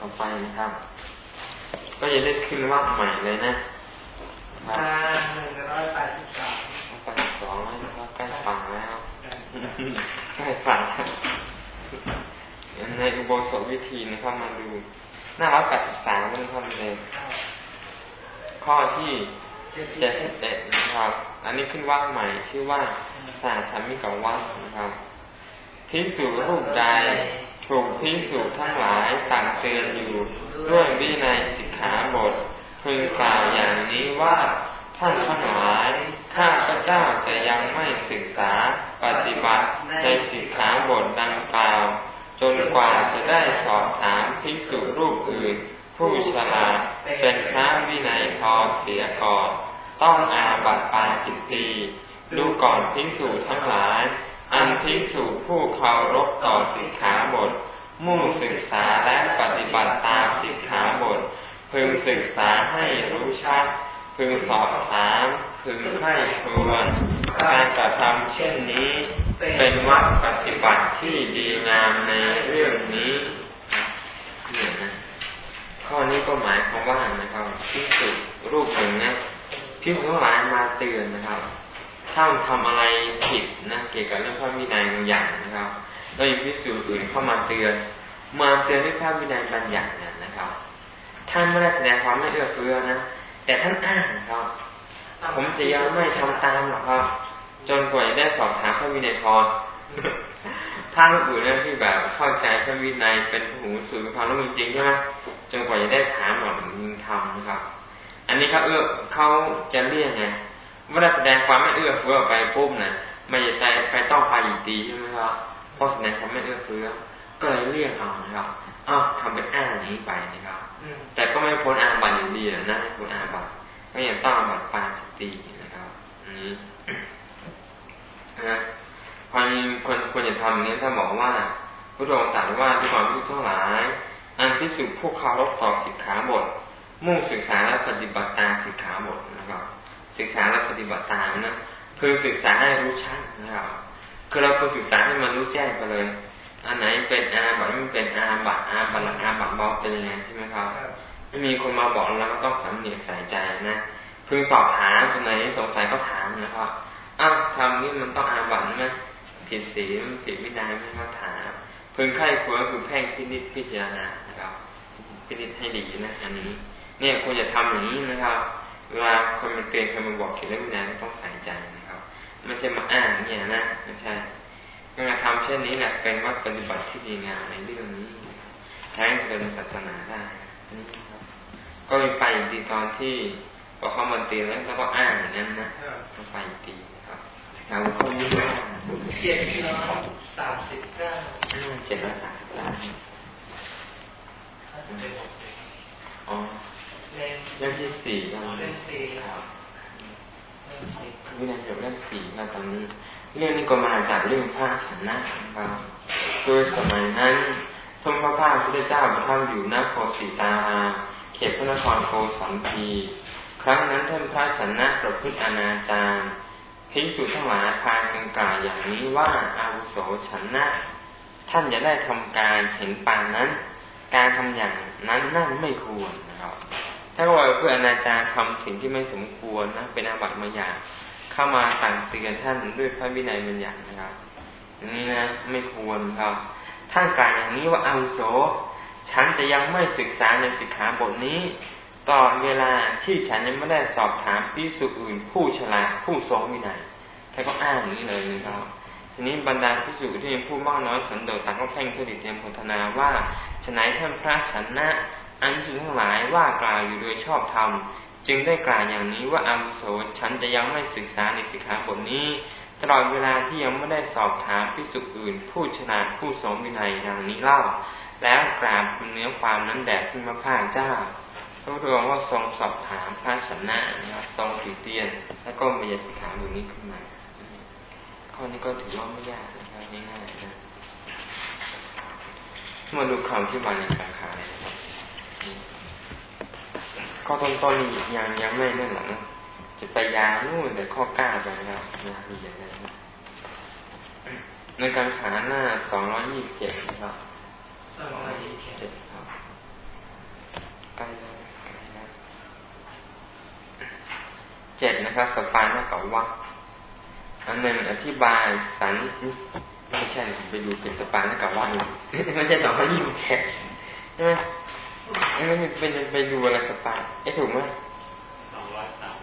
ต่อไปนะครับ ก็จะได้ขึ้นว่าใหม่เลยนะหนึ่งร้อยแปดสิบสองแปดสิบสองแล้วก็ใกล้ฝั่งแล้วใกล้ฝั่งในอุโบสถวิธีนะครับมาดูหน้าร้อยแปดสิบสามนะครับเลยข้อที่เจ็ดสิบเอ็ดนะครับ อันนี้ขึ้นว่าใหม่ชื่อว่าสาธรรมิกวัดนะครับพิสูรรูปใด ถูกพิสูจทั้งหลายต่างเตือนอยู่ด้วยวินัยสิกขาบทพึงกล่าวอย่างนี้ว่าท่านทั้งหลายข้าพระเจ้าจะยังไม่ศึกษาปฏิบัติในสิกขาบทดังกล่าว จนกว่าจะได้สอบถามภิกษุรูปอื่น ผู้ฉลาดเป็นพระวินัยพอเสียก่อน ต้องอาบัติปาจิตตีดูก่อนภิกษุทั้งหลาย อันภิกษุผู้เคารพต่อสิกขาบท มุ่งศึกษาและปฏิบัติตามสิกขาบท พึงศึกษาให้รู้ชัด พึงสอบถาม พึงให้ทวนการกระทำเช่นนี้ เป็นวัดปฏิบัติที่ดีงามในเรื่องนี้เนี่ยนะข้อนี้ก็หมายความว่านะครับพิสุรูปหนึ่งนะพิสุทั้งหลายมาเตือนนะครับ ถ้ามันทำอะไรผิดนะเกี่ยวกับเรื่องพระวินัยบางอย่างนะครับแล้วมีพิสูจน์อื่นเข้ามาเตือน มาเตือนด้วยพระวินัยบางอย่างเนี่ยนะครับ ท่านไม่ได้แสดงความไม่เอื้อเฟื้อนะแต่ท่านอ้างครับผมจะยังไม่ทำตามหรอกครับ จนกว่าจะได้สอบถามพระวินัยพอถ้าลูกอื่นเนี่ยที่แบบเข้าใจพระวินัยเป็นหูสื่อความรู้จริงใช่ไหมจนกว่าจะได้ถามหรอกยิงทำนะครับ อันนี้เขาเอื้อเขาจะเรียกไง เมื่อแสดงความไม่เอื้อเฟื้อไปปุ๊บนะม่ใจไปต้องไปอีกดีใช่ไหมครับเพราะแสดงความไม่เอื้อเฟื้อก็เลยเรียกเอานะครับอ้าวทำเป็นอ้างนี้ไปนะครับแต่ก็ไม่พ้นอาบัตอยู่ดีนะพ้นอาบัตก็ยังต้องอาบัตปาจิตตีนะครับอันนี้นะคนคนควรจะทำอย่างนี้ถ้าบอกว่าพระองค์ตรัสว่าด้วยความที่ทั้งหลาย อันพิสูจน์พวกเขารบต่อสิกขาบท มุ่งศึกษาและปฏิบัติตามสิกขาบทนะครับ ศึกษาและปฏิบัติตามนะคือศึกษาให้รู้ชัดนะครับคือเราควรศึกษาให้มันรู้แจ้งไปเลยอันไหนเป็นอาบัตไม่เป็นอาบัตอาบัตอาบัตเบาเป็นยังไงใช่ไหมครับไม่มีคนมาบอกเราก็ต้องสำเนียกใส่ใจนะพึงสอบถามตรงไหนสงสัยก็ถามนะครับอ้าวทำนี่มันต้องอาบัตไหมผิดศีลผิดวินัยไหมก็ถามพึงไข้ควรคือแพ่งพินิจพิจารณานะครับพินิจให้ดีนะอันนี้ เนี่ยควรจะทำอย่างนี้นะครับ เวลาคนมาเตือนคนมาบอกเกี่ยวกับวินัยต้องใส่ใจนะครับไม่ใช่มาอ้างเนี่ยนะไม่ใช่การทำเช่นนี้แหละเป็นวัดปฏิบัติที่ดีงามในเรื่องนี้แท้จะเป็นศาสนาได้นี่ครับ ก็มีไปอีกทีตอนที่พอเขามาเตือนแล้วก็อ้างอย่างนั้นนะก็ไปอีกทีครับเราเขายุ่งเจ็ดร้อยสามสิบเก้าเจ็ดร้อยสามสิบเก้าอ๋อ เล่มที่สี่ครับเล่มสี่ครับวินัยเกี่ยวเรื่องสี่ครับตอนนี้ เรื่องนี้ก็มาจากเรื่องพระฉันนะครับโดยสมัยนั้นทรงพระภาคพุทธเจ้าประทับอยู่ณโคสีตาราเขตพระนครโกสัมพี ครั้งนั้นท่านพระชนะประพฤติอนาจารพิสุทั้งหลายพากันกล่าวอย่างนี้ว่าอาวุโสชนะท่านจะได้ทำการเห็นปานนั้น การทำอย่างนั้นนั่นไม่ควรนะครับ ถ้าว่าเพื่ออนาจารทำสิ่งที่ไม่สมควรนะเป็นอาบัติมาอย่างเข้ามาต่างเตือนท่านด้วยพระวินัยมันอย่างนะครับนี่นะไม่ควรครับ ท่านกล่าวอย่างนี้ว่าอาวุโส ฉันจะยังไม่ศึกษาในสิกขาบทนี้ต่อเวลาที่ฉันยังไม่ได้สอบถามพิสุอื่น ผู้ฉลาดผู้ทรงวินัยท่านก็อ้างอย่างนี้เลยนะครับทีนี้บรรดาพิสุที่ยังผู้มากน้อยสันโดษต่างก็แข่งผลิตเตรียมพัฒนาว่าฉนัยท่านพระชนะ อันสุทั้งหลายว่ากล่าวอยู่โดยชอบธรรมจึงได้กล่าวอย่างนี้ว่าอาวุโสฉันจะยังไม่ศึกษาในสิกขาบทนี้ ตลอดเวลาที่ยังไม่ได้สอบถามพิสุอื่น ผู้ชนะผู้สมวินัยอย่างนี้เล่า แล้วกราบเนื้อความนั้นแด่ขึ้นมาพระเจ้าพระพุทธองค์ก็ทรงสอบถามพระชนะนะครับทรงติเตียน แล้วก็มีสิกขาบทนี้ขึ้นมาข้อนี้ก็ถือว่าไม่ยากนะครับง่ายๆนะมาดูคำที่มาในสังขาร ข้อต้นต้นี่ยังยังไม่แน่นหรอกจะไปยาวนู่นแต่ข้อก้าไปแล้วยาวอย่างนั้นในการขาหน้าสองร้อยยี่สิบเจ็ดครับสองร้อยยี่สิบเจ็ดครับใกเจ็ดนะครับ สปานะกับวักอันหนึ่งอธิบายสันไม่ใช่ไปดูเป็นสปานะกับวักไม่ใช่สองร้อยยี่สิบเจ็ดใช่ไหม ไม่เป็นไปดูอะไรสปาไอ้ถูกไหมสองร้อยสาม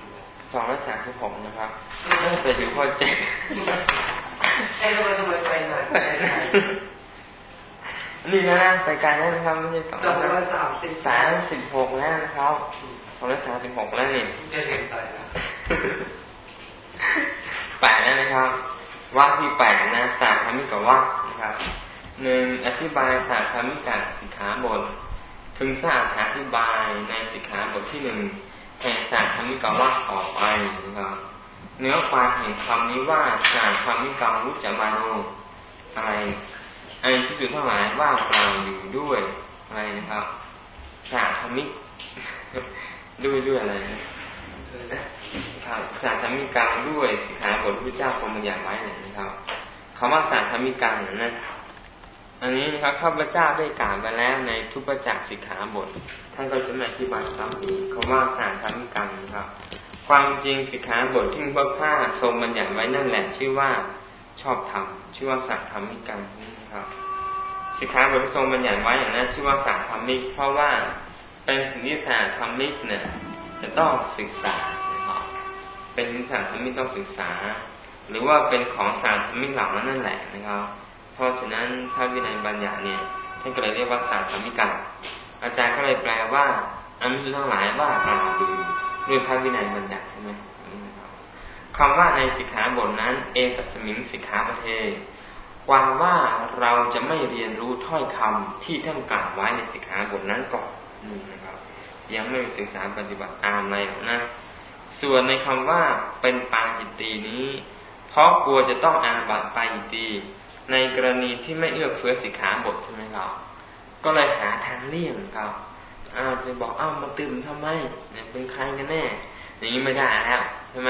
สองร้อยสามสิบหกนะครับไปดูข้อเจ็ดไอ้ทำไมทำไมไปหน่อยนี่นะไปการแล้วนะครับไม่ใช่สองร้อยสามสิบสามสิบหกแล้วนะครับสองร้อยสามสิบหกแล้วนี่จะเห็นไปนะแปดแล้วนะครับว่าที่แปดนะสาธรรมิกว่านะครับหนึ่งอธิบายสาธรรมิกาสิกขาบท พึงทราบอธิบายในสิกขาบทที่หนึ่งแห่งศาสาธรรมิกว่าออกไปนะครับเนื้อความแห่งคำนี้ว่าศาสาธรรมิกาวุจมาโนอะไรไอ้ที่สุดทั้งหลายว่ากล่าวอยู่ด้วยอะไรนะครับศาสาธรรมิกด้วยด้วยอะไรนะครับสาธรรมิกาด้วยสิกขาบทพระเจ้าทรงบัญญัติไว้นะครับคำว่าศาสาธรรมิกานี่นะ อันนี้นะครับข้าพเจ้าได้กล่าวไปแล้วในทุกจักสิกขาบท ท่านก็จะมาอธิบายซ้ำอีกคำว่าสาธรรมิกานะครับ ความจริงสิกขาบทที่พระพ้าทรงบัญญัติไว้นั่นแหละชื่อว่าชอบธรรมชื่อว่าสัตธรรมิกานี่นะครับ สิกขาบทที่ทรงบัญญัติไว้อย่างนั้นชื่อว่าสัตธรรมิก เพราะว่าเป็นสิ่งที่สัตธรรมิกเนี่ยจะต้องศึกษานะครับเป็นสิ่งสัตธรรมิกต้องศึกษา หรือว่าเป็นของสัตธรรมิกเหล่านั้นนั่นแหละนะครับ เพราะฉะนั้นพระวินัยบัญญัติเนี่ยท่านก็เลยเรียกว่าศาสตร์ธรรมิกาอาจารย์ก็เลยแปลว่าอันนี้ทั้งหลายว่ากล่าวดูด้วยพระวินัยบัญญัติใช่ไหมคำว่าในสิกขาบทนั้น เอกสมิงสิกขาประเทศความว่าเราจะไม่เรียนรู้ถ้อยคำที่ท่านกล่าวไว้ในสิกขาบทนั้นก่อนนี่นะครับ ยังไม่ศึกษาปฏิบัติตามอะไรนะ ส่วนในคำว่าเป็นปาจิตตีนี้ เพราะกลัวจะต้องอาบัตปาจิตตี ในกรณีที่ไม่เอื้อเฟื้อสิกขาบทใช่ไหมครับก็เลยหาทางเลี่ยงครับอ้าวจะบอกอ้าวมาตื่มทำไมเนี่ยเป็นใครกันแน่ อย่างนี้ไม่ได้แล้วใช่ไหม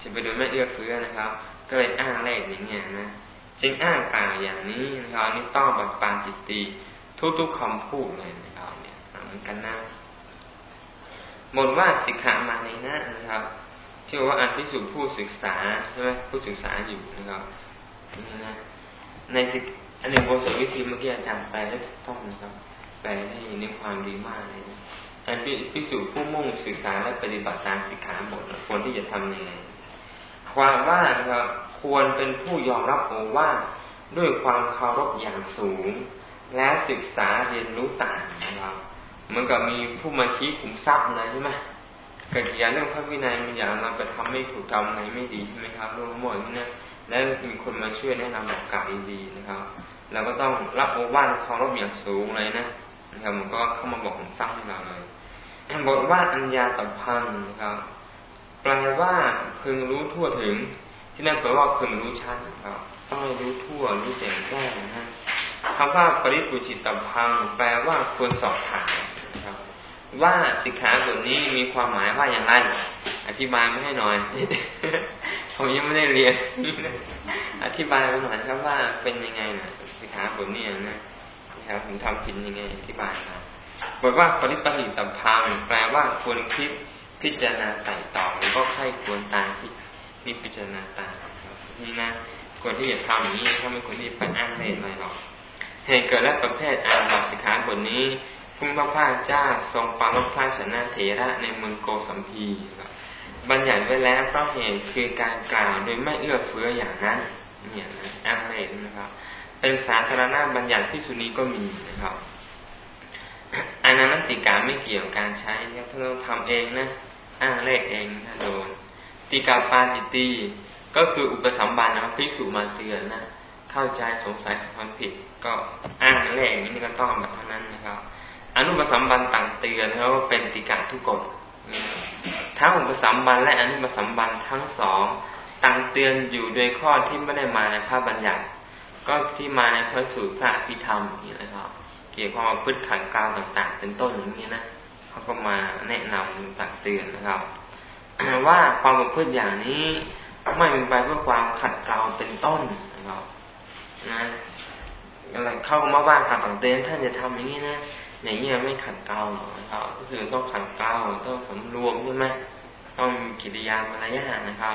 จะไปดูไม่เอื้อเฟื้อนะครับ ก็เลยอ้างเลขอย่างเงี้ยนะจึงอ้างกล่าวอย่างนี้นะครับนี่ต้องบัดปานจิตตีทุกๆคำพูดเลยนะครับเนี่ยเหมือนกันนะบทว่าสิกขามาในหน้านะครับที่ว่าอันพิสูจน์ผู้ศึกษาใช่ไหมผู้ศึกษาอยู่นะครับนี่นะ ในสิอันหนึ่งบทสวิธีเมื่อกี้อาจารย์แปลได้ถูกต้องนะครับแปลได้ในความดีมากเลยนะอันพิสูจน์ผู้มุ่งศึกษาและปฏิบัติตามสิกขาบทควรที่จะทำยังไงความว่านะครับควรเป็นผู้ยอมรับโอว่าด้วยความเคารพอย่างสูง และศึกษาเรียนรู้ต่างนะครับเหมือนกับมีผู้มาชี้ขุมทรัพย์นะใช่ไหมกิดอย่าเรื่องพระวินัยมันอย่างเราไปทำไม่ถูกทำอะไรไม่ดีใช่ไหมครับรื่องหมดนี่นะ แล้วมีคนมาช่วยแนะนำแบบกายดีนะครับเราก็ต้องรับโอวาทเคารพอย่างสูงเลยนะนะครับมันก็เข้ามาบอกผมสร้างให้เราเลยบทว่าอัญญาตัพังนะครับแปลว่าพึงรู้ทั่วถึง ที่นั่นแปลว่าพึงรู้ชัดครับ ต้องรู้ทั่วรู้แจ้งแจ้งนะฮะคำว่าปริปุจิตตพัง แปลว่าควรสอบถามนะครับ ว่าสิกขาบทนี้มีความหมายว่าอย่างไร อธิบายไมาให้หน่อย ผมยังไม่ได้เรียน อธิบายมาหน่อยครับว่าเป็นยังไงนะสิกขาบทนี้นะครับผมทำผิดยังไง อธิบายมาบอกว่าปริปริตพังแปลว่าควรคิดพิจารณาไต่ตองก็ใครควรตามที่มีพิจารณาตามนี่นะควรที่จะทำอย่างนี้ถ้าไม่ควรที่ไปอ้างเล่นอะไรหรอกเหตุเกิดและประเภทอ่านบัตสิกขาบทนี้ พุ่งพระพาเจ้าทรงปาลบพระชนะเถระในเมืองโกสัมพีบั บัญญัติไว้แล้วเพราะเหตุคือการกล่าวโดยไม่เอื้อเฟื้ออย่างนั้น เนี่ยอ้างเลนนะครับ เป็นสาธารณบัญญัติพิสุนีก็มีนะครับอันนั้นติกาไม่เกี่ยวกับการใช้เนี่ยถ้าเราทำเองนะอ้างเลขเองนะโดนติกาปาจิตี ก็คืออุปสัมบันนะพิสูมาเตือนนะเข้าใจสงสัยความผิด ก็อ้างเลขอย่างนี้ก็ต้องแบบเท่านั้นนะครับ อนุปสัมบันต่างเตือนเขาว่าเป็นติกาทุกกฎ ทั้งอุปสัมบันและอนุปสัมบันทั้งสองต่างเตือนอยู่โดยข้อที่ไม่ได้มาในพระบัญญัติ ก็ที่มาในพระสูตรพระพิธรรมนี่นะครับ เกี่ยวกับความพืชขันกลางต่างๆ เป็นต้นอย่างนี้นะเขาก็มาแนะนำตักเตือนนะครับ ว่าความประพฤติอย่างนี้ไม่เป็นไปเพื่อความขัดเกลาเป็นต้นนะครับนะอะไรเข้ามาว่าขัดตักเตือนท่านจะทำอย่างนี้นะ อย่างนี้ไม่ขัดเกลานะครับก็คือต้องขัดเกลาต้องสำรวมใช่ไหมต้องมีกิริยามารยาทนะครับ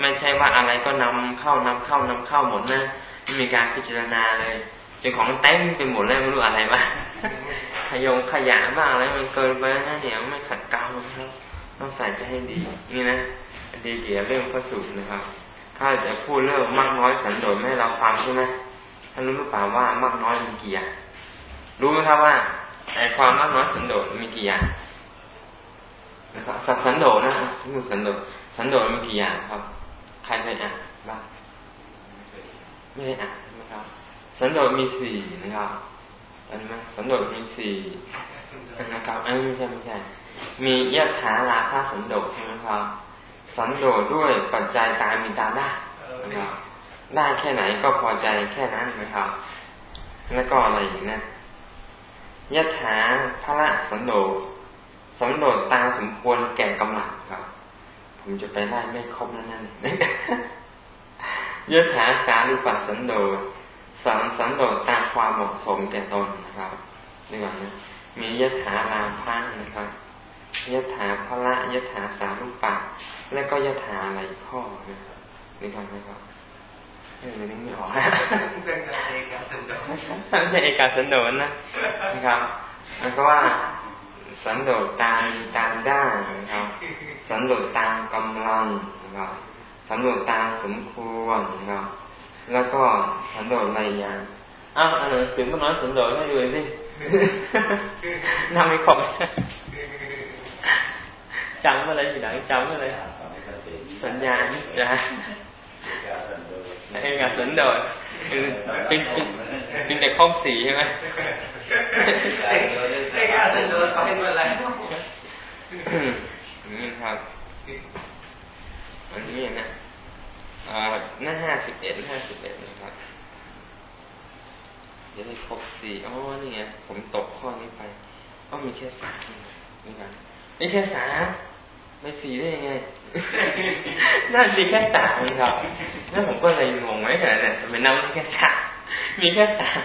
ไม่ใช่ว่าอะไรก็นำเข้านำเข้านำเข้าหมดนะไม่มีการพิจารณาเลยเจ้าของเต็มไปหมดเลยไม่รู้อะไรบ้างขยงขยะบ้างอะไรมันเกินไปนะเนี่ยไม่ขัดเกลาครับต้องใส่ใจให้ดีนี่นะดีเกี่ยวเรื่องพระสูตรนะครับ ถ้าจะพูดเรื่องมากน้อยสันโดษไม่ให้เราฟังใช่ไหมท่านรู้หรือเปล่าว่ามากน้อยมีกี่อย่างรู้ไหมครับว่า ไอความมากน้อยสันโดษมีกี่อย่างนะครับสันโดษนะสมมติสันโดษสันโดษมีกี่อย่างครับ ใครเคยอ่านบ้างไม่ได้อ่านใช่ไหมครับ สันโดษมีสี่นะครับจำไหมสันโดษมีสี่นะครับเอ้ไม่ใช่ไม่ใช่ มียะถาลาภาสันโดษใช่ไหมครับ สันโดษด้วยปัจจัยตามมีตามได้นะครับได้แค่ไหนก็พอใจแค่นั้นนะครับ แล้วก็อะไรอีกนะ ยะถาพระสันโดษสันโดษตามสมควรแก่กำลังครับ ผมจะไปไล่ไม่ครบนั่นนั่นยะถาสารุปสันโดษสังสันโดษตามความเหมาะสมแก่ตนนะครับนี่ก่อนนะมียะถาลาพังนะครับยะถาพระยะถาสารุปะ และก็ยะถาอะไรข้อนะครับนี่ก่อนนะครับ เออนึกไม่ออกเป็นเอกาสันโดษไม่ใช่เอกาสันโดษนะนะครับแล้วก็ว่าสันโดษตามตามได้นะครับ สันโดษตามกำลังนะครับสันโดษตามสมควรนะครับ แล้วก็สันโดษอะไรอย่างอ้าวหนังสือมันน้อยสันโดษให้ดูสิน่าไม่ครบจำอะไรอยู่ไหนจำอะไรสัญญาณิจา เอกสันโดษคือเป็นเป็นแต่ครบสีใช่ไหมเอกสันโดษไปเมื่อไรนี่ครับอันนี้นะหน้าห้าสิบเอ็ดห้าสิบเอ็ดนะครับจะได้ครบสี่อ๋อนี่ไงผมตกข้อนี้ไปก็มีแค่สามนี่ครับนี่แค่สาม ไม่สี่ได้ยังไง น่ามีแค่สามครับ แล้วผมก็เลยงงไว้แต่เนี่ยทำไมนับแค่สามมีแค่สาม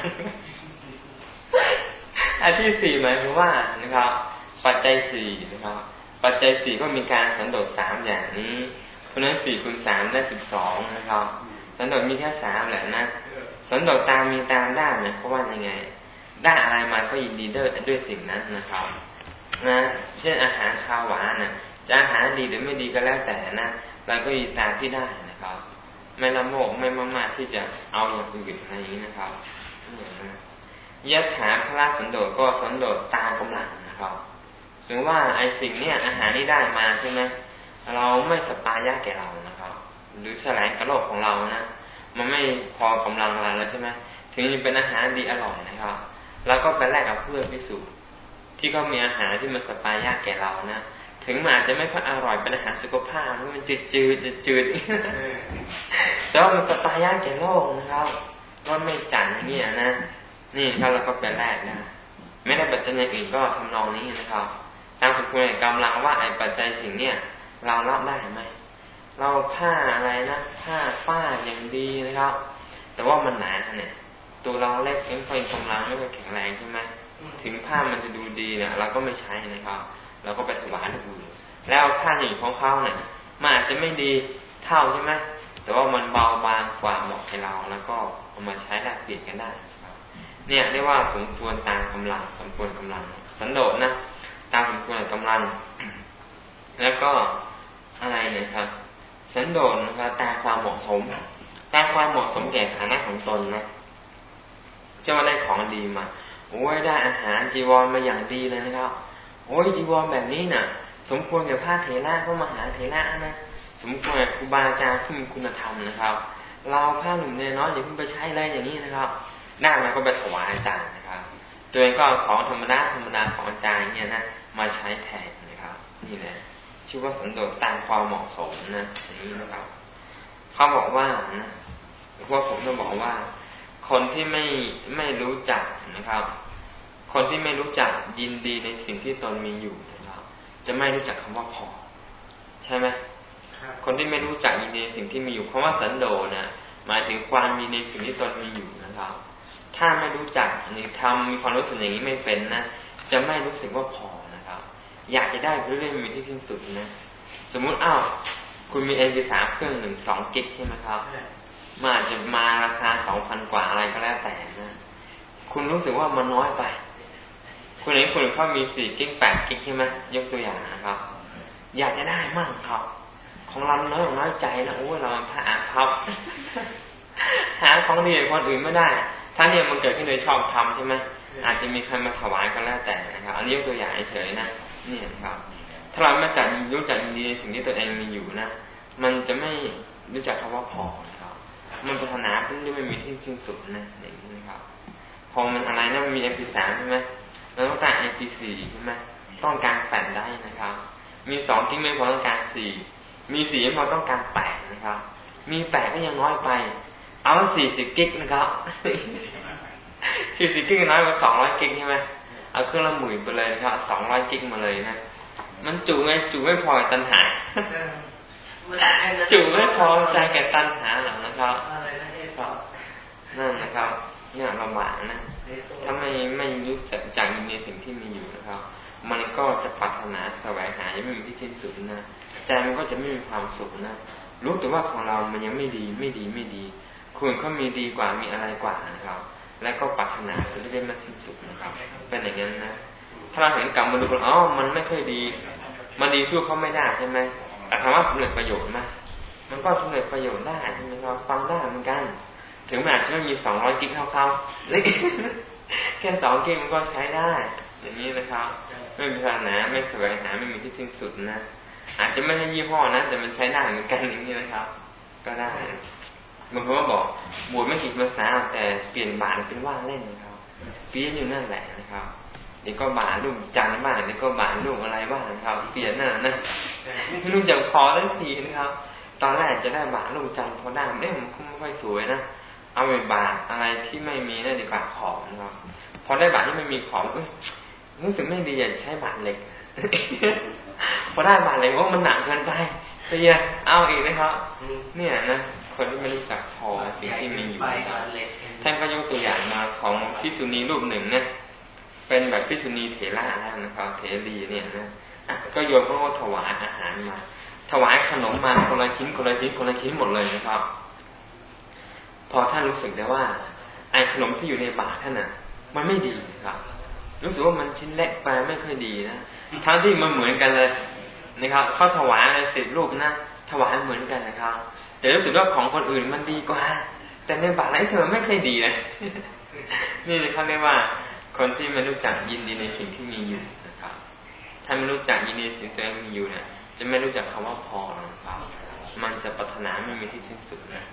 อันที่สี่หมายถึงว่านะครับ ปัจจัยสี่นะครับ ปัจจัยสี่ก็มีการสันโดษสามอย่างนี้เพราะนั้นสี่คูณสามได้สิบสองนะครับ สันโดษมีแค่สามแหละนะสันโดษตามมีตามได้หมายความว่ายังไง ได้อะไรมาก็ยินดีด้วยด้วยสิ่งนั้นนะครับ นะ เช่นอาหารข้าวหวานนะ จะอาหารดีหรือไม่ดีก็แล้วแต่นะเราก็ยินตามที่ได้นะครับ ไม่ละโมกไม่มากๆที่จะเอาอย่างอื่นอะไรอย่างนี้นะครับยะถาพระสันโดษก็สันโดษตามกำลังนะครับถึงว่าไอสิ่งเนี้ยอาหารที่ได้มาใช่ไหมเราไม่สปายะแก่เรานะครับ หรือแสลงกระโลกของเรานะมันไม่พอกำลังเราแล้วใช่ไหมถึงจะเป็นอาหารดีอร่อยนะครับเราก็ไปแลกกับเพื่อนพิสูจน์ที่ก็มีอาหารที่มันสปายะแก่เรานะ ถึงมันอาจจะไม่ค่อยอร่อยเป็นอาหารสุขภาพมันจืดจืดจืดแต่ว่ามันสปายะแก่โลกนะครับก็ไม่จัดอย่างนี้นะนี่ครับเราก็ไปแลกได้ไม่ได้ปัจจัยอื่นก็ทำนองนี้นะครับตามสมควรกำลังว่าไอ้ปัจจัยสิ่งเนี้ยเรารับได้ไหมเราผ้าอะไรนะผ้าฝ้าอย่างดีนะครับ แต่ว่ามันหนาเนี่ยตัวเราเล็กไม่ค่อยกำลังไม่ค่อยแข็งแรงใช่ไหมถึงผ้ามันจะดูดีเนี่ยเราก็ไม่ใช้นะครับ เราก็ไปถวายผู้อื่นแล้วผ้าหนึ่งของเขาเนี่ยมันอาจจะไม่ดีเท่าใช่ไหมแต่ว่ามันเบาบางกว่าเหมาะให้เราแล้วก็เอามาใช้แลกเปลี่ยนกันได้เนี่ยเรียกว่าสมควรตามกำลัง สมควรกำลัง สันโดษนะตามสมควรกำลัง แล้วก็อะไรเนี่ยครับ สันโดษนะครับตามความเหมาะสมตามความเหมาะสมแก่ฐานะของตนนะจะว่าได้ของดีมาโอ้ยได้อาหารจีวรมาอย่างดีเลยนะครับ โอ้ยจีวรแบบนี้นะ่ะ สมควรกับพระเถระก็มาหาเถระนะ สมควรครูบาอาจารย์ที่มีคุณธรรมนะครับ เราผ้าหนุ่มเนี่ยน้อยอย่าเพิ่งไปใช้อะไรอย่างนี้นะครับได้มาก็ไปถวายอาจารย์นะครับ ตัวเองก็เอาของธรรมดาธรรมดาของอาจารย์เนี่ยนะมาใช้แทนนะครับ นี่แหละชื่อว่าสันโดษตามความเหมาะสมนะอย่างนี้นะครับเขาบอกว่านะพวกผมจะบอกว่า คนที่ไม่ไม่รู้จักนะครับ คนที่ไม่รู้จักยินดีในสิ่งที่ตนมีอยู่นะครับจะไม่รู้จักคำว่าพอ ใช่ไหมคนที่ไม่รู้จักยินดีในสิ่งที่มีอยู่คำว่าสันโดษนะหมายถึงความมีในสิ่งที่ตนมีอยู่นะครับ ถ้าไม่รู้จักหรือทำมีความรู้สึกอย่างนี้ไม่เป็นนะจะไม่รู้สึกว่าพอนะครับ อยากจะได้เรื่อยๆมีที่สิ้นสุดนะสมมุติอ้าวคุณมีเอ็นพีสามเครื่องหนึ่งสองกิกใช่ไหมครับมันอาจจะมาราคาสองพันกว่าอะไรก็แล้วแต่นะ คุณรู้สึกว่ามันน้อยไป คุณเห็นคนเขามีสี่กิ๊กแปดกิ๊กใช่ไหมยกตัวอย่างนะครับ อยากจะได้มั่งครับ ของเราน้อยน้อยใจนะโอ้เราพระอาครับ หาของดีคนอื่นไม่ได้ถ้าเนี่ยมันเกิดขึ้นโดยชอบทำใช่ไหมอาจจะมีใครมาถวายก็แล้วแต่นะครับ อันนี้ยกตัวอย่างเฉยนะนี่ครับ ถ้าเราไม่จัดรู้จักดีในสิ่งที่ตัวเองมีอยู่นะมันจะไม่รู้จักคำว่าพอนะครับ มันพัฒนาเพิ่งไม่มีที่สิ้นสุดนะอย่างนี้นะครับ พอมันอะไรนะมันมี MP3 ใช่ไหม เราต้องการ MP4 ใช่ไหมต้องการแปดได้นะครับ มีสองกิกไม่พอต้องการสี่มีสี่ไม่พอต้องการแปดนะครับ มีแปดก็ยังน้อยไป เอาสี่สิบกิกนะครับสี่สิบกิกน้อยกว่าสองร้อยกิกใช่ไหมเอาเครื่องละหมื่นไปเลยนะครับสองร้อยกิกมาเลยนะมันจุไงจุไม่พอตันหาจุไม่พอใจแก่ตันหาหรอกนะครับนั่นนะครับ เนี่ยลำบากนะ ถ้าไม่ไม่รู้จักจากในสิ่งที่มีอยู่นะครับ มันก็จะปรารถนาแสวงหายังไม่มีที่สิ้นสุดนะ ใจมันก็จะไม่มีความสุขนะ รู้แต่ว่าของเรามันยังไม่ดีไม่ดีไม่ดี คุณเขามีดีกว่ามีอะไรกว่านะครับ และก็ปรารถนาจะได้ไม่สิ้นสุดนะครับ เป็นอย่างนั้นนะ ถ้าเราเห็นกรรมมาดูอ๋อ มันไม่ค่อยดี มันดีสู้เขาไม่ได้ใช่ไหมแต่ถามว่าสำเร็จประโยชน์ไหมมันก็สำเร็จประโยชน์ได้ใช่ไหมครับ ฟังได้เหมือนกัน ถึงแม้อาจจะไม่มีสองร้อยกิกเท่าเขาแค่สองกิกมันก็ใช้ได้ อย่างนี้นะครับ ไม่มีปัญหาไม่แสวงหาไม่มีที่สิ้นสุดนะ อาจจะไม่ใช่ยี่ห้อนะแต่มันใช้ได้เหมือนกันอย่างนี้นะครับ ก็ได้บางคนก็บอกบวชไม่กี่ภาษาแต่เปลี่ยนบาทเป็นว่าเล่นนะครับเปลี่ยนอยู่นั่นแหละนะครับเดี๋ยวก็บาลูกจันบ้างเดี๋ยวก็บาลูกอะไรบ้างนะครับ เปลี่ยนนั่นนะไม่รู้จักพอได้ทีนะครับ ตอนแรกจะได้บาลูกจันพอได้เอ๊ะมันไม่ค่อยสวยนะ เอาไปบาอะไรที่ไม่มีน่าดีกว่าขอมนะครับพอได้บาที่ไม่มีขอมเอ้ยรู้สึกไม่ดีอยากใช้บาเหล็กพอได้บาเหล็กว่ามันหนักเกินไปเสียเอาอีกนะครับเนี่ยนะคนที่ไม่รู้จักพอสิ่งที่มีอยู่ท่านก็ยกตัวอย่างมาของพิษุณีรูปหนึ่งเนี่ยเป็นแบบพิษุณีเถระแล้วนะครับเถรีเนี่ยนะก็โยมก็ถวายอาหารมา ถวายขนมมาคนละชิ้นคนละชิ้นคนละชิ้นหมดเลยนะครับ พอท่านรู้สึกได้ว่าไอ้ขนมที่อยู่ในบาตท่านน่ะ มันไม่ดีครับ รู้สึกว่ามันชิ้นเล็กไปไม่ค่อยดีนะทั้งที่มันเหมือนกันเลยนะครับเขาถวายอะไรสิบรูปนะถวายเหมือนกันนะครับ แต่รู้สึกว่าของคนอื่นมันดีกว่า แต่ในบาตรไอ้เธอไม่เคยดีเลยนี่เขาเรียกว่า คนที่ไม่รู้จักยินดีในสิ่งที่มีอยู่นะครับ ถ้าไม่รู้จักยินดีสิ่งที่มีอยู่เนี่ยจะไม่รู้จักคำว่าพอนะครับ มันจะปรารถนาไม่มีที่สิ้นสุดนะ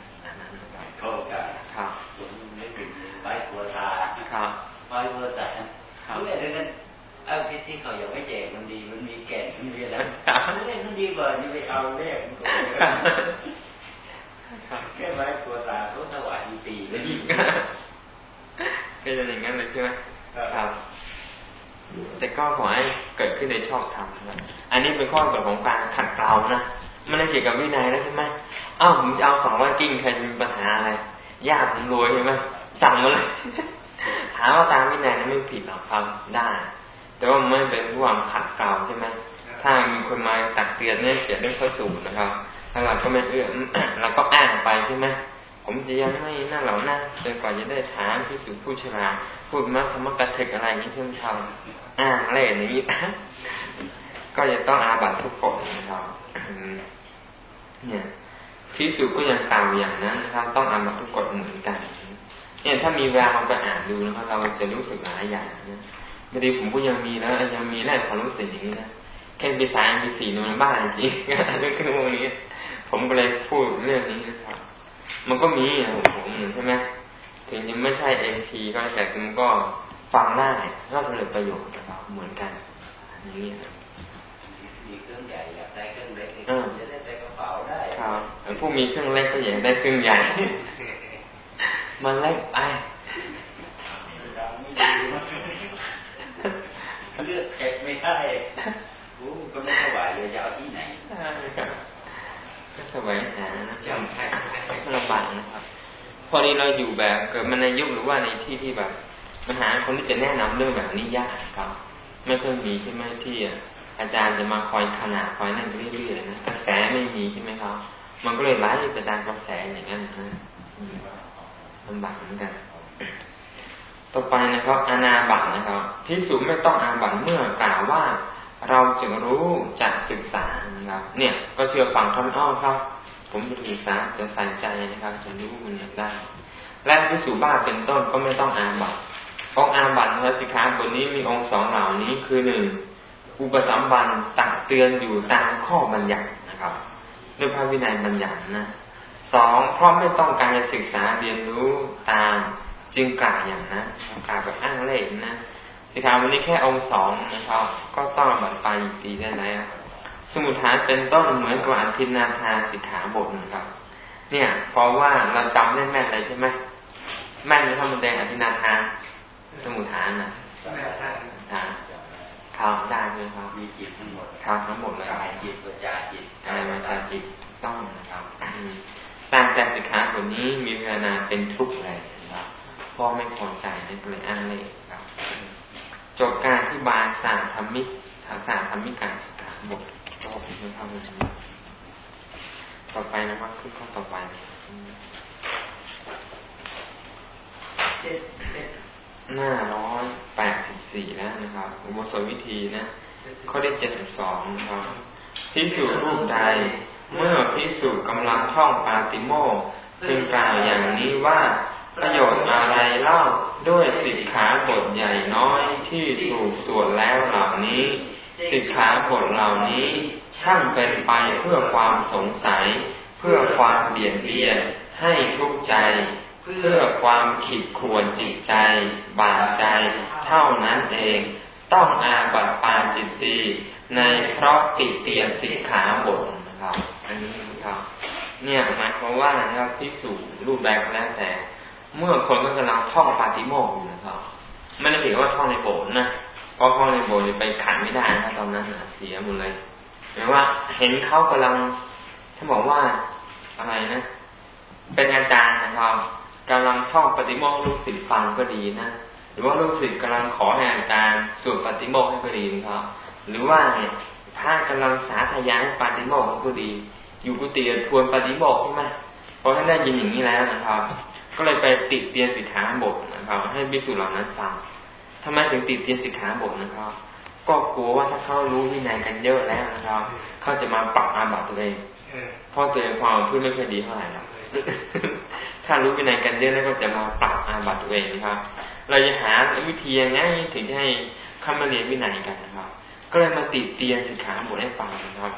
เขาจะครับผมไม่ถึงไว้ตัวตาครับไว้ตัวตาครับเรื่องนั้นเอาที่ที่เขาอยากไม่แจกมันดีมันมีแก่นมันมีอะไรเล่นมันดีกว่านี่ไปเอาเลขมันก็แค่ไว้ตัวตาเขาถวายปีเลยก็จะอย่างนั้นเลยใช่ไหมครับแต่ก็ขอให้เกิดขึ้นในชอบธรรมนะอันนี้เป็นข้อกฎของการขัดเกลานะ มันไม่เกี่ยวกับวินัยแล้วใช่ไหม อ้าวผมจะเอาสองร้อยกิ้งใครจะมีปัญหาอะไรยากผมรวยใช่ไหมสั่งมาเลยถามว่าตามวินัยนั้นไม่ผิดหรอกครับได้ แต่ว่ามันไม่เป็นความขัดเกลาใช่ไหมถ้ามีคนมาตักเตือนเนี่ยเสียได้ค่อยสูงนะครับถ้าเราก็ไม่เอื้อเราก็อ้างไปใช่ไหมผมจะยังไม่น่าเหล่านะจนกว่าจะได้ถามพิสูจผู้ชราพูดมาธรรมกถึกอะไรนี้ซึ่งทำอ้างเล่นนี้ก็จะต้องอาบัตทุกคนนะครับเนี่ย พิสูจก็ยังกล่าวอย่างนั้นนะครับ ต้องอาบัตทุกกฎเหมือนกัน เนี่ยถ้ามีเวลาเราไปอ่านดูนะครับเราจะรู้สึกหลายอย่างนะบางทีผมก็ยังมีแล้วยังมีแรกความรู้สึกอย่างนี้นะแค่ปีสามปีสี่มันบ้าจริงเรื่องขึ้นพวกนี้ ผมก็เลยพูดเรื่องนี้นะครับ มันก็มีผมใช่ไหมถึงยังไม่ใช่เอ็มพีก็แต่มันก็ฟังได้ก็สำเร็จประโยชน์นะครับเหมือนกันอย่างนี้ครับมีเครื่องใหญ่อยากได้เครื่องเล็ก ครับผู้มีเครื่องเล็กก็อยากได้เครื่องใหญ่ มันเล็กไปเลือกเก็บไม่ได้โอ้ก็ไม่ถวายเลยจะเอาที่ไหนก็ถวายหาจำแค่ลำบากนะครับ พอนี้เราอยู่แบบเกิดมันในยุคหรือว่าในที่ที่แบบมันหาคนที่จะแนะนำเรื่องแบบนี้ยากครับไม่เคยมีใช่ไหมที่อาจารย์จะมาคอยขนาดคอยนั่นเรื่อยๆนะกระแสไม่มีใช่ไหมครับ มันก็เลยไล่ไปตามกระแสอย่างนั้นนะลำบากเหมือนกัน ต่อไปนะครับอนาบัตนะครับพิสูจไม่ต้องอาบัตเมื่อกล่าวว่า เราจะรู้จะศึกษานะครับ เนี่ย ก็เชื่อฟังท่านอ้อครับ ผมจะศึกษาจะใส่ใจนะครับจะรู้มันได้ และพิสูจบ้าเป็นต้นก็ไม่ต้องอาบัตองอาบัตนะครับสิขาบทนี้มีองค์สองเหล่านี้คือหนึ่งอุปสัมบันตักเตือนอยู่ตามข้อบัญญัตินะครับ ด้วยพระวินัยบัญญัตินะสองเพราะไม่ต้องการจะศึกษาเรียนรู้ตามจึงกล่าวอย่างนั้นกล่าวแบบอ้างเล่นะสิขาวันนี้แค่องค์สองนะครับ ก็ต้องบัตรไปอีกปีได้แล้วสมุทฐานเป็นต้นเหมือนกับอันทินาทาสิกขาบทนะครับ เนี่ย เพราะว่าเราจำได้แม่นเลยใช่ไหมแม่นเลยถ้ามันแดงอธินาทานสมุทฐานนะ ฐานครับได้ไหมครับ มีจิตทั้งหมดครับทั้งหมดเลยกายจิตปัญญาจิตกายวาจาจิตต้องนะครับตามแต่สิกขาบทนี้มีเวลาเป็นทุกข์เลยนะครับพ่อไม่พอใจนั่นเลยอ้างเลยครับ จบการที่บาสารธรรมิกทางสารธรรมิการสิกขาบทจบนะครับต่อไปนะครับขึ้นข้อต่อไปหน้าร้อยแปดสิบ สี่แล้วนะครับอุโบสถวิธีนะข้อที่เจ็ดสิบสองนะครับพิสูจรูปใด เมื่อพิสูจกำลังท่องปาติโมพึงกล่าวอย่างนี้ว่าประโยชน์อะไรเล่าด้วยสิกขาบทใหญ่น้อยที่ถูกสวดแล้วเหล่านี้ สิกขาบทเหล่านี้ช่างเป็นไปเพื่อความสงสัย เพื่อความเบียดเบียนให้ทุกข์ใจ พื่อความขิดข่วนจิตใจ บาดใจ เท่านั้นเอง ต้องอาบัตปาจิตตีในเพราะติเตียนสิกขาบทนะครับ อันนี้นะครับเนี่ยหมายความว่านะครับพิสูจรูปแบบแล้วแต่ เมื่อคนก็กำลังท่องปาติโมกอยู่นะครับไม่ได้ถือว่าท่องในโบสถ์นะเพราะท่องในโบสถ์ไปขันไม่ได้นะตอนนั้นเสียหมดเลยหมายว่า เห็นเขากำลังถ้าบอกว่าอะไรนะ เป็นอาจารย์นะครับ กำลังท่องปฏิโมกข์ลูกศิษย์ฟังก็ดีนะหรือว่าลูกศิษย์กำลังขอให้อาจารย์สวดปฏิโมกข์ให้ก็ดีนะครับหรือว่าเนี่ยพระกำลังสาธยายปฏิโมกข์ก็ดี อยู่กุฏิทวนปฏิโมกข์ใช่ไหมพอท่านได้ยินอย่างนี้แล้วนะครับ ก็เลยไปติดเตียนสิกขาบทนะครับ ให้บิสุเหล่านั้นฟังทำไมถึงติดเตียนสิกขาบทนะครับ ก็กลัวว่าถ้าเขารู้วินัยกันเยอะแล้วนะครับเขาจะมาปรับอาบัติตัวเองเพราะตัวเองความพูดไม่ค่อยดีเท่าไหร่หรอก ถ้ารู้วินัยกันเยอะแล้วก็จะมาปรับอาบัติตัวเองนะครับ เราจะหาวิธียังไงถึงจะให้เข้ามาเรียนวินัยกันนะครับ ก็เลยมาติดเตียนสิกขาบทให้ฟังนะครับ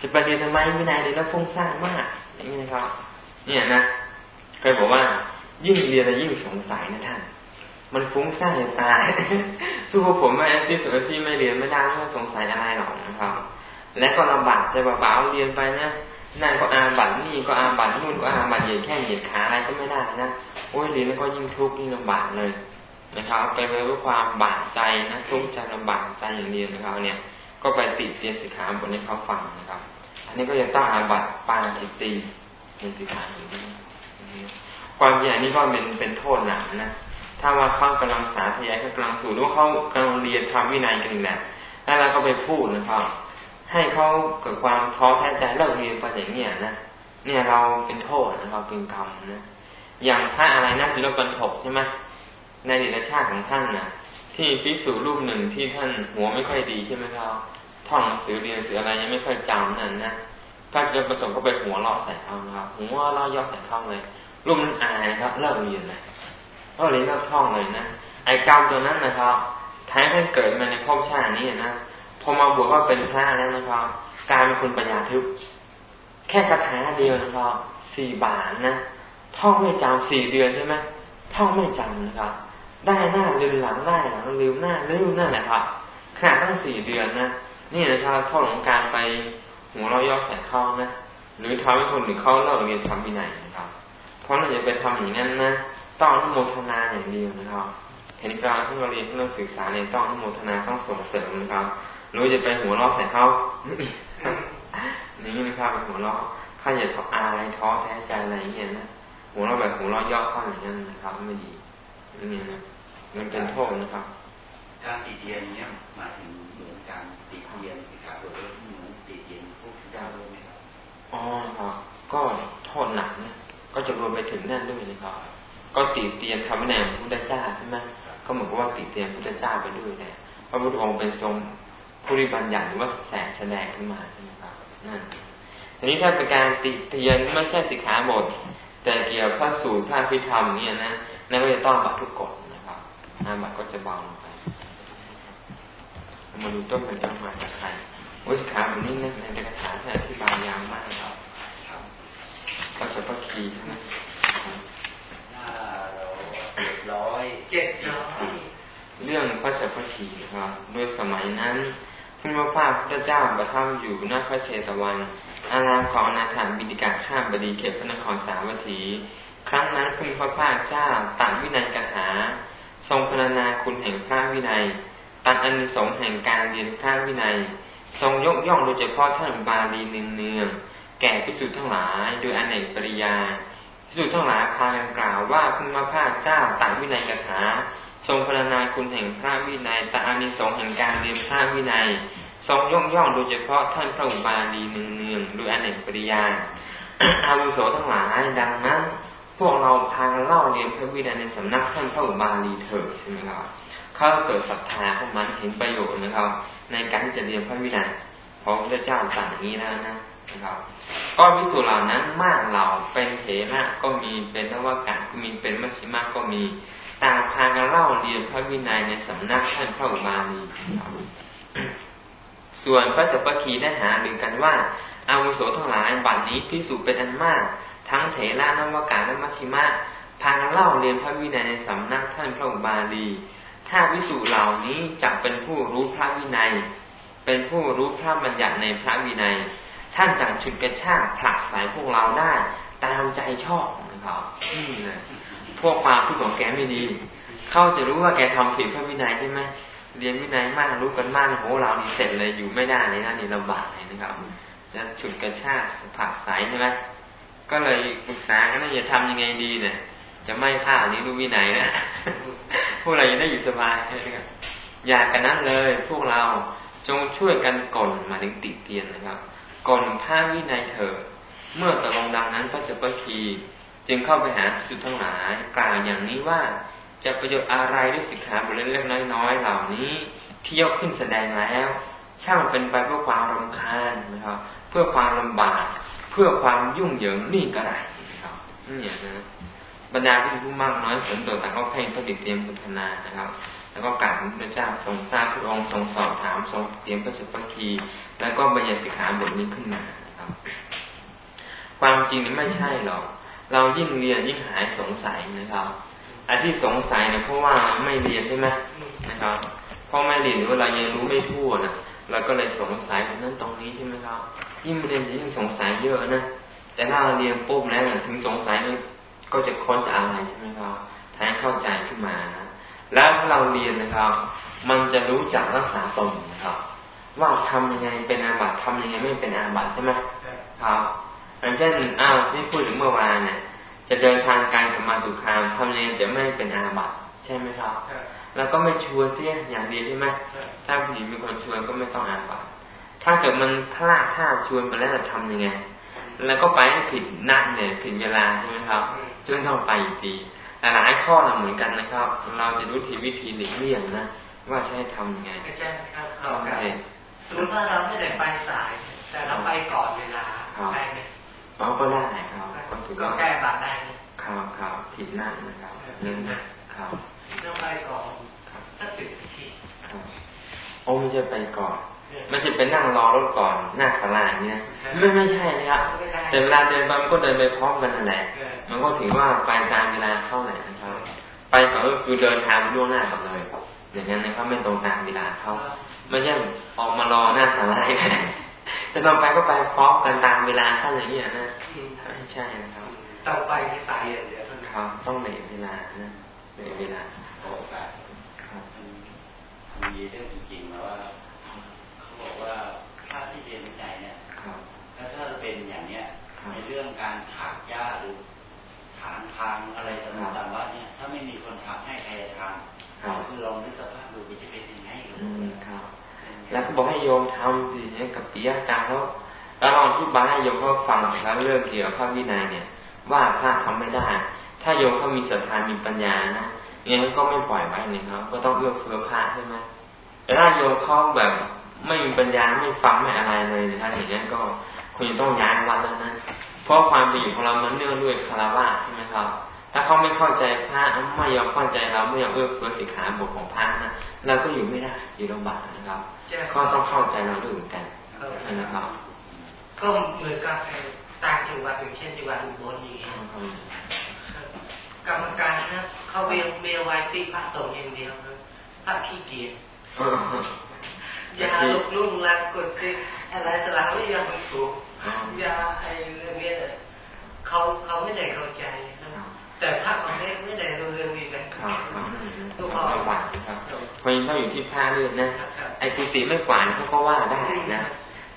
จะไปเรียนทำไมวินัยเรียแล้วฟุ้งซ่านมาก อย่างนี้นะครับ เนี่ยนะเคยบอกว่า ยิ่งเรียนแล้วยิ่งสงสัยนะท่าน มันฟุ้งซ่านจะตายทุกคนผมไม่ที่สุดที่ไม่เรียนไม่ได้ไม่สงสัยอะไรหรอกนะครับ และก็ลำบากใจเบาๆเรียนไปนะ นั่นก็อาบัตนี่ก็อาบัตนู่นก็อาบัตเหยียดแค่เหยียดขาอะไรก็ไม่ได้นะโอ้ยเรียนแล้วก็ยิ่งทุกข์ยิ่งลำบากเลยนะครับ ไปเลยด้วยความบาดใจนะทุกข์ใจลำบากใจอย่างเดียวนะครับเนี่ย ก็ไปติดเรียนสิกขาบทให้เขาฟังนะครับ อันนี้ก็จะต้องอาบัตปาจิตตีในสิกขาอย่างนี้ความจริงนี้ก็เป็นเป็นโทษหนักนะถ้าว่าเขากำลังสาธยายเขากำลังสู่หรือว่าเขากำลังเรียนทำวินัยกันแหละแล้วเราก็ไปพูดนะครับ ให้เขาเกิดความท้อแท้ใจเลิกเรียนไปอย่างเนี้ยนะเนี่ยเราเป็นโทษนะเราเป็นกรรมนะอย่างพระอะไรนะพิรบันทกใช่ไหมในดิลชาติของท่านนะที่พิสูจรูปหนึ่งที่ท่านหัวไม่ค่อยดีใช่ไหมครับท่องหนังสือเรียนสืออะไรยังไม่ค่อยจำนั่นนะพระพิรบันทกก็ไปหัวเราะใส่เขาครับหัวเราะย่อใส่เขาเลยรูปนั้นอายนะครับเลิกเรียนเลยก็เรียนเลิกท่องเลยนะไอ้กรรมตัวนั้นนะครับท้ายท่านเกิดมาในภพชาตินี้นะ พอมาบวชก็เป็นพระแล้วนะครับกลายเป็นคนปัญญาทึบแค่คาถาเดียวนะครับสี่บาทนะท่องไม่จำสี่เดือนใช่ไหมท่องไม่จำนะครับ ได้หน้าลืมหลังได้หลังลืมหน้าลืมหน้าแหละครับขนาดตั้งสี่เดือนนะนี่นะครับโทษของการไปหัวเราย่อใส่เข้านะหรือทำให้คนหรือเขาเลิกเรียนทำวินัยนะครับ เพราะเราจะไปทำอย่างนั้นนะต้องอนุโมทนาอย่างเดียวนะครับ เห็นการที่เราเรียนที่เราศึกษาเนี่ยต้องอนุโมทนาต้องส่งเสริมนะครับ รือจะไปหัวเราะใส่เขานี่นะครับเป็นหัวเราะข้าอย่าท้ออายท้อแท้ใจอะไรอย่างเงี้ยนะหัวเราะแบบหัวเราะย่อข้าอย่างนั้นนะครับไม่ดีนี่นะมันเป็นโทษนะครับการติเตียนเนี้ยหมายถึงเหมือนการติเตียนสิขาบทเหมือนติเตียนพวกเจ้าด้วยไหมครับอ๋อครับก็โทษหนักนะก็จะรวมไปถึงนั่นด้วยนะครับก็ติเตียนคำแนมพุทธเจ้าใช่ไหมก็เหมือนกับว่าติเตียนพุทธเจ้าไปด้วยแต่พระพุทธองค์เป็นทรง ผู้ริบัญญัติหรือว่าแสงแสดงขึ้นมาใช่ไหมครับนั่นทีนี้ถ้าเป็นการติเตียนไม่ใช่สิขาบท แต่เกี่ยวกับพระสูตรพระพิธรรมเนี่ยนะนั่นก็จะต้องบัตรทุกกฎนะครับอาบัตรก็จะเบาลงไปมาดูต้นเป็นต้นมาจากใครวิสิขาแบบนี้นะในเอกสารที่อธิบายยาวมากครับพระสัพพคีนะหน้าเจ็ดร้อยเจ็ดร้อยเรื่องพระสัพพคีนะครับโดยสมัยนั้น พระพาพระเจ้าประทับอยู่หน้าพระเชตวัน อารามของอนาถาบิดิกาข้ามบดีเขตพระนครสาวัตถี ครั้งนั้นพระพาคเจ้าตัดวินัยกหา ทรงพรรณนาคุณแห่งพระวินัย ตัดอนิสงส์แห่งการเรียนพระวินัย ทรงยกย่องโดยเฉพาะท่านบาลีเนืองๆแก่พิสุทธ์ทั้งหลายโดยอเนกปริยาพิสุทธ์ทั้งหลายพากันกล่าวว่าพระพาคเจ้าตัดวินัยกถา ทรงพรรณนาคุณแห่งพระวินัยตาอานิสงส์แห่งการเรียนพระวินัย ทรงย่องย่องโดยเฉพาะท่านพระอุบาลีเนืองๆโดยอเนกปริยาอาวุโสทั้งหลายดังนั้น พวกเราพาเล่าเรียนพระวินัยในสำนักท่านพระอุบาลีเถิดใช่ไหมครับเขาเกิดศรัทธาพวกมันเห็นประโยชน์นะครับ ในการที่จะเรียนพระวินัยเพราะพระเจ้าสั่งอย่างนี้แล้วนะนะครับก็วิสุเหล่านั้นมากเหล่าเป็นเถระก็มีเป็นนวากาก็มีเป็นมัชฌิมาก็มี ต่างพากันเล่าเรียนพระวินัยในสำนักท่านพระอุมาลีส่วนพระสัพพคีได้หาหรือกันว่าอาวุโสทั้งหลายบัดนี้พิสูจเป็นอันมาก ทั้งเถระนวากาและมัชชิมะพากันเล่าเรียนพระวินัยในสำนักท่านพระอุบาลี ถ้าวิสุเหล่านี้จะเป็นผู้รู้พระวินัย เป็นผู้รู้พระบัญญัติในพระวินัย ท่านจังฉุดกระชากผลักสายพวกเราได้ตามใจชอบนะครับนี่เลย พวกความที่ของแกไม่ดี เขาจะรู้ว่าแกทำผิดพระวินัยใช่ไหมเรียนวินัยมากรู้กันมากโหเรานี่เสร็จเลยอยู่ไม่ได้เลยนะนี่ลำบากเลยนะครับ จะฉุดกระชากผักสายใช่ไหมก็เลยปรึกษากันว่าจะทำยังไงดีเนี่ย จะไม่พลาดนี้รู้วินัยนะพวกเราจะได้อยู่สบายนะครับอยากกันนั้นเลย พวกเราจงช่วยกันก่นมาถึงติเตียนนะครับก่นผ้าวินัยเถิดเมื่อตกลงดังนั้นพระเจ้าปคี จึงเข้าไปหาสุดทั้งหลายกล่าวอย่างนี้ว่าจะประโยชน์อะไรด้วยสิกขาบทเล็กๆน้อยๆเหล่านี้ ที่ยกขึ้นแสดงแล้ว ช่างเป็นไปเพื่อความรำคาญนะครับ เพื่อความลำบาก เพื่อความยุ่งเหยิงนี่ก็ได้นะครับนี่นะบรรดาผู้มากน้อยสนตัวต่างก็เพ่งพระดิเตรียมพุทธนานะครับ แล้วก็กราบพระเจ้าทรงทราบพระองค์ทรงสอบถามทรงเตรียมพระสุภคี แล้วก็บัญญัติสิกขาบทนี้ขึ้นมานะครับ ความจริงนี่ไม่ใช่หรอก เรายิ่งเรียนยิ่งหายสงสัยนะครับอันที่สงสัยเนี่ยเพราะว่าไม่เรียนใช่ไหมนะครับเพราะไม่เรียนหรือว่าเรายังรู้ไม่พูดนะเราก็เลยสงสัยตรงนั้นตรงนี้ใช่ไหมครับยิ่งเรียนยิ่งสงสัยเยอะนะแต่ถ้าเราเรียนปุ๊บแล้วถึงสงสัยก็จะค้นจะอะไรใช่ไหมครับแทนเข้าใจขึ้นมานะแล้วถ้าเราเรียนนะครับ มันจะรู้จักรักษาตนนะครับ ว่าทำยังไงเป็นอาบัติทำยังไงไม่เป็นอาบัติใช่ไหมครับ อย่างเช่นอ้าวที่พูดถึงเมื่อวานเนี่ย จะเดินทางไกลกับมาตุคามทำยังไงจะไม่เป็นอาบัติใช่ไหมครับ แล้วก็ไม่ชวนเสียอย่างดีใช่ไหมถ้าผู้หญิงมีคนชวนก็ไม่ต้องอาบัติถ้าเกิดมันพลาดท่าชวนไปแล้วจะทำยังไง แล้วก็ไปผิดนัดเนี่ยผิดเวลาใช่ไหมครับจึงต้องไปอีกทีหลายข้อเราเหมือนกันนะครับ เราจะรู้ทีวิธีหลีกเลี่ยงนะว่าใช้ทำยังไงอาจารย์ครับสมมติว่าเราไม่ได้ไปสาย แต่เราไปก่อนเวลาได้ไหม อ๋อก็ได้ครับก็ถือว่าแก้บาปได้ครับครับผิดนั่นนะครับเรื่องครับต้องไปก่อนสักสิบนาทีครับโอ้ไม่ใช่ไปก่อนไม่ใช่ไปนั่งรอรถก่อนหน้าศาลาเนี่ยไม่ไม่ใช่นะครับแต่เวลาเดินไปมันก็เดินไปพร้อมกันนั่นแหละ มันก็ถือว่าไปตามเวลาเข้าแหละนะครับ ไปก่อนก็คือเดินทางล่วงหน้ากันเลยอย่างนั้นนะครับไม่ตรงตามเวลาเข้าไม่ใช่ออกมารอหน้าศาลา แต่ตอนไปก็ไปพร้อมกันตามเวลาเข้าอย่างนี้นะไม่ใช่นะครับต้องไปที่ตายอย่างเดียวครับต้องเบรเวลานะเบรเวลาโอกาสมีเรื่องจริงๆมาว่าเขาบอกว่าถ้าที่เรียนวิจัยเนี่ยแล้วถ้าเป็นอย่างเนี้ยในเรื่องการถากหญ้าหรือถางทางอะไรต่างๆว่าเนี่ยถ้าไม่มีคนทำให้ใครจะทำครับลองนึกสภาพดูมันจะเป็นยังไงอืมครับ แล้วก็บอกให้โยมทำสิเนี่ยกับปิยาการแล้วแล้วลองอธิบายให้โยมเขาฟังแล้วเรื่องเกี่ยวกับพระวินัยเนี่ย ว่าพระทำไม่ได้ ถ้าโยมเขามีศรัทธามีปัญญานะยังไงก็ไม่ปล่อยไว้หนึ่งครับก็ต้องเอื้อเฟื้อพระใช่ไหมแต่ถ้าโยมเขาแบบไม่มีปัญญาไม่ฟังไม่อะไรเลยนะครับอย่างนี้ก็คุณจะต้องย้ายวัดแล้วนะเพราะความเป็นอยู่ของเรามันเนื่องด้วยคารวะใช่ไหมครับ ถ้าเขาไม่เข้าใจพระไม่ยอมเข้าใจเราไม่ยอมเอื้อเฟื้อสิกขาบทของพระนะเราก็อยู่ไม่ได้อยู่ลำบากนะครับก็ต้องเข้าใจเราด้วยเหมือนกันนะครับก็เหมือนกับไอ้ต่างจังหวัดอย่างเช่นจังหวัดอุบลอย่างเงี้ยกรรมการนะเขาเวียงเมียไว้ตีพระสงฆ์อย่างเดียวนะพระขี้เกียจอย่าลุกลุ่มลักกดติอะไรสลาไม่ยอมถูกอย่าไอ้เรื่องนี้เขาเขาไม่ได้เข้าใจนะ แต่พระของเล็กไม่ได้รู้เรื่องนี้นะครับก็พอลำบากนะครับเพราะยังต้องอยู่ที่ผ้าเลือดนะ ไอ้กุฏิไม่กวาดเขาก็ว่าได้นะ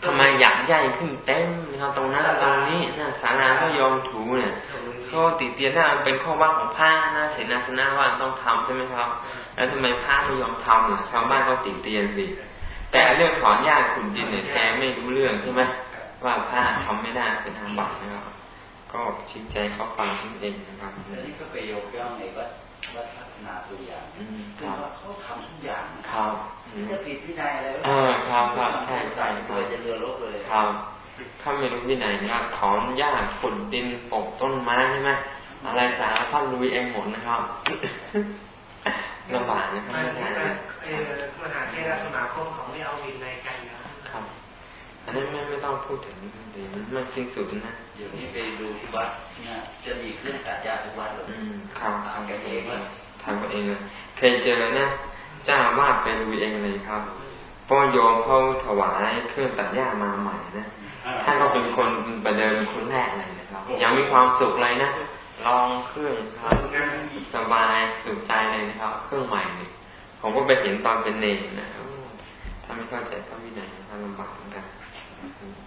ทำไมอยากใหญ่ขึ้นเต็มนะครับตรงนั้นตรงนี้นะศาลาก็ยอมถูเนี่ยเขาติเตียนหน้ามันเป็นข้อว่าของผ้านะเสนาสนะว่าต้องทำใช่ไหมครับ แล้วทำไมผ้าไม่ยอมทำล่ะชาวบ้านก็ติเตียนสิแต่เรื่องถอนหญ้าขุดดินเนี่ยแกไม่รู้เรื่องใช่ไหมว่าผ้าทำไม่ได้เป็นทางบาปนะครับ ก็ชี้แจงเขาฟังทั้งเองนะครับแล้วนี่ก็ไปยกย่องในวัดวัดพัฒนาตัวอย่างอืมคคือรับว่าเขาทำทุกอย่างครับอืมจะผิดวินัยอะไรเออครับครับใช่ใช่ครับเลยจะเรือลบเลยครับถ้าไม่รู้วินัยนะครับถอนหญ้าขุดดินปลูกต้นไม้ใช่ไหมอะไรสารพัดลุยเองหมดนะครับลำบากนะครับมันไม่ได้เอ่อมหาเทรสมาคมเขาไม่เอาวินในกันนะครับ อันนี้ไม่ไม่ต้องพูดถึงเดี๋ยวมันไม่สิ้นสุดนะเดี๋ยวนี้ไปดูที่วัดเนี่ยจะมีเครื่องตัดหญ้าทุกวัดเลยอืมครับทำทำกันเองเลยทำกันเองเลยเคยเจอนะเจ้าอาว่าสไปลุยเองเลยครับเพราะโยมเขาถวายเครื่องตัดหญ้ามาใหม่นะท่านก็เป็นคนประเดิมคนแรกเลยนะครับ ยังมีความสุขเลยนะลองเครื่องครับสบายสุขใจเลยนะครับ เครื่องใหม่เนี่ยผมก็ไปเห็นตอนเป็นเนรนะโอ้ถ้าไม่เข้าใจพระวินัยถ้าลำบากเหมือนกัน Thank you.